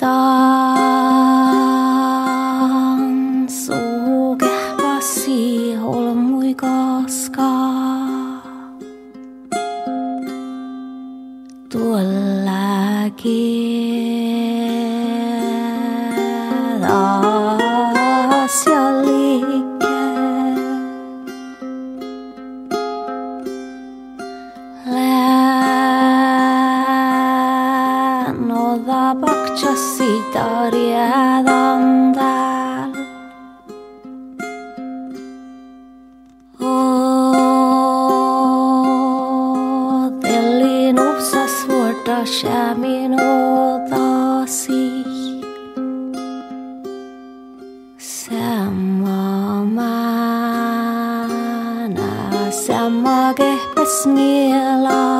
Otan suukehkasi holmui koskaan. Tuollakin asialle. muchas historias donde Oh, del Inupsas wurde Schemino das ich Semana, Semma gehbes mir lang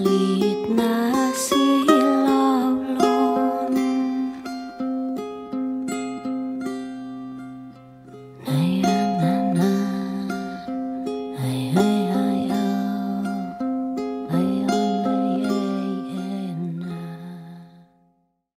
leave.